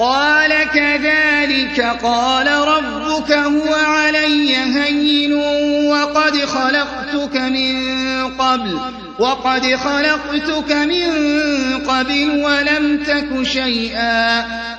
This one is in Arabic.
قَالَ كَذَٰلِكَ قَالَ رَبُّكَ هُوَ عَلَيَّ هَيِّنٌ وَقَدْ خَلَقْتُكَ مِن قَبْلُ وَلَمْ تَكُ شَيْئًا.